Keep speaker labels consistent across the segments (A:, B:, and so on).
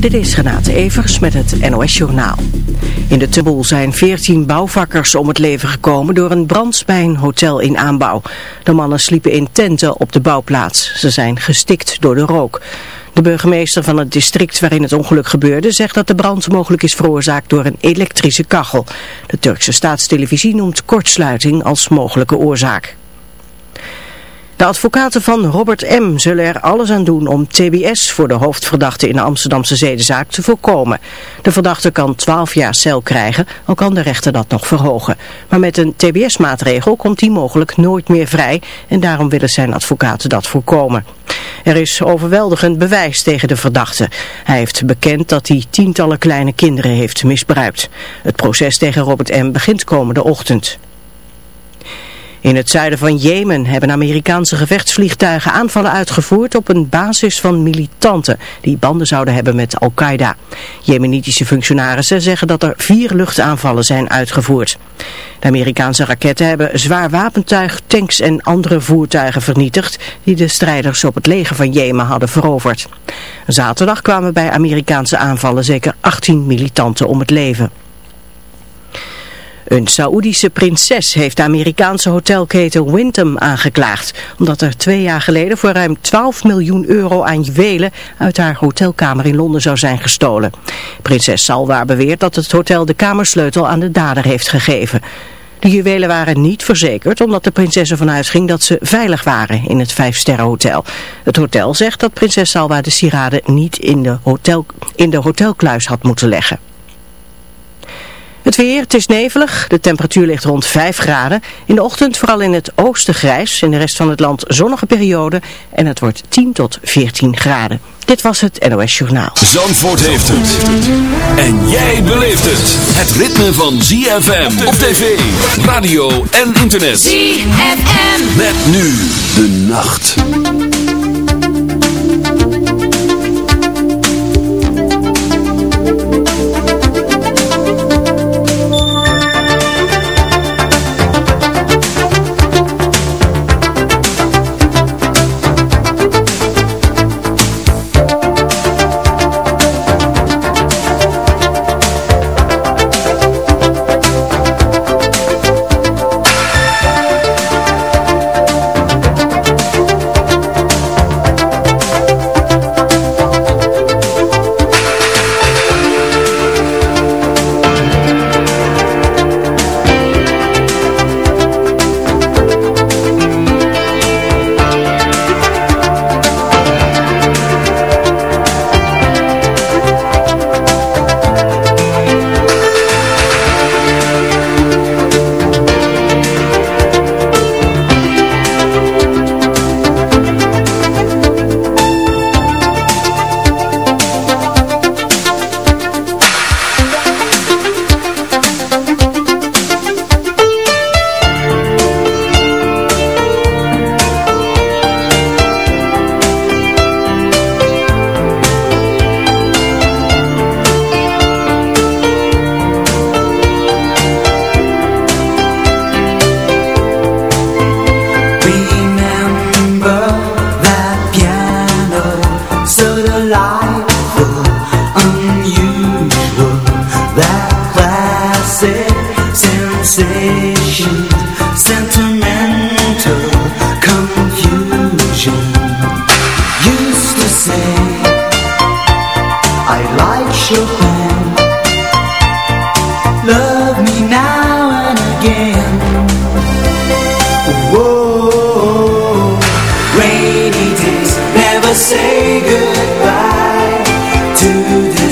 A: Dit is Renate Evers met het NOS Journaal. In de Tubbel zijn 14 bouwvakkers om het leven gekomen door een brand bij een hotel in aanbouw. De mannen sliepen in tenten op de bouwplaats. Ze zijn gestikt door de rook. De burgemeester van het district waarin het ongeluk gebeurde zegt dat de brand mogelijk is veroorzaakt door een elektrische kachel. De Turkse staatstelevisie noemt kortsluiting als mogelijke oorzaak. De advocaten van Robert M. zullen er alles aan doen om TBS voor de hoofdverdachte in de Amsterdamse zedenzaak te voorkomen. De verdachte kan 12 jaar cel krijgen, al kan de rechter dat nog verhogen. Maar met een TBS-maatregel komt hij mogelijk nooit meer vrij en daarom willen zijn advocaten dat voorkomen. Er is overweldigend bewijs tegen de verdachte. Hij heeft bekend dat hij tientallen kleine kinderen heeft misbruikt. Het proces tegen Robert M. begint komende ochtend. In het zuiden van Jemen hebben Amerikaanse gevechtsvliegtuigen aanvallen uitgevoerd op een basis van militanten die banden zouden hebben met Al-Qaeda. Jemenitische functionarissen zeggen dat er vier luchtaanvallen zijn uitgevoerd. De Amerikaanse raketten hebben zwaar wapentuig, tanks en andere voertuigen vernietigd die de strijders op het leger van Jemen hadden veroverd. Zaterdag kwamen bij Amerikaanse aanvallen zeker 18 militanten om het leven. Een Saoedische prinses heeft de Amerikaanse hotelketen Wyndham aangeklaagd, omdat er twee jaar geleden voor ruim 12 miljoen euro aan juwelen uit haar hotelkamer in Londen zou zijn gestolen. Prinses Salwa beweert dat het hotel de kamersleutel aan de dader heeft gegeven. De juwelen waren niet verzekerd omdat de prinses ervan uitging dat ze veilig waren in het vijfsterrenhotel. Het hotel zegt dat prinses Salwa de sieraden niet in de, hotel, in de hotelkluis had moeten leggen. Het weer, het is nevelig. De temperatuur ligt rond 5 graden. In de ochtend vooral in het oosten grijs. In de rest van het land zonnige periode. En het wordt 10 tot 14 graden. Dit was het NOS Journaal.
B: Zandvoort heeft het. En jij beleeft het. Het ritme van ZFM op tv, radio en internet.
C: ZFM.
B: Met nu de nacht.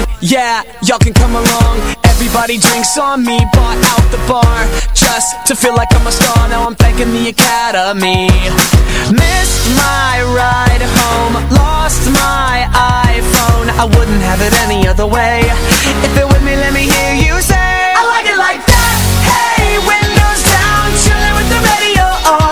C: On. Yeah, y'all can come along. Everybody drinks on me, bought out the bar Just to feel like I'm a star, now I'm thanking the Academy. Missed my ride home, lost my iPhone. I wouldn't have it any other way. If you're with me, let me hear you say I like it like that, hey, windows down, chilling with the radio on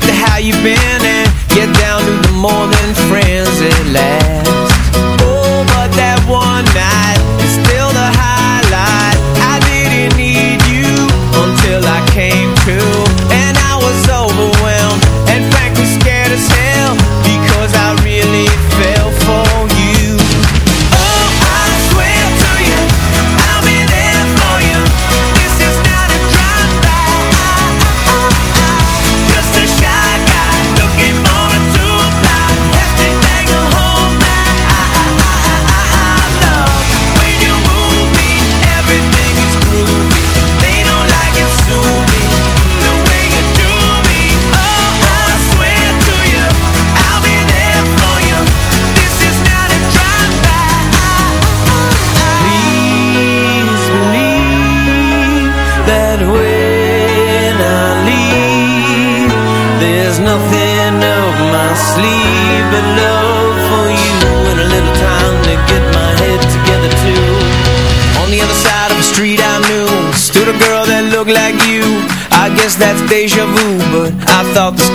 C: gift how you been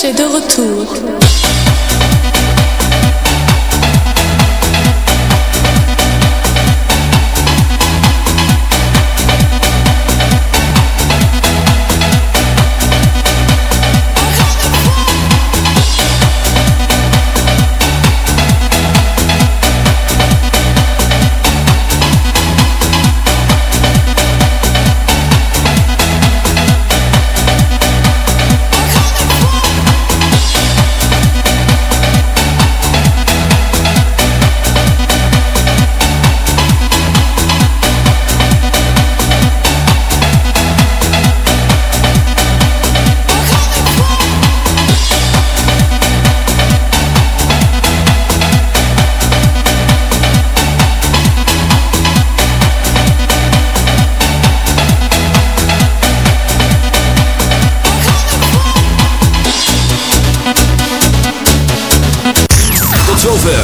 D: j'ai de retour.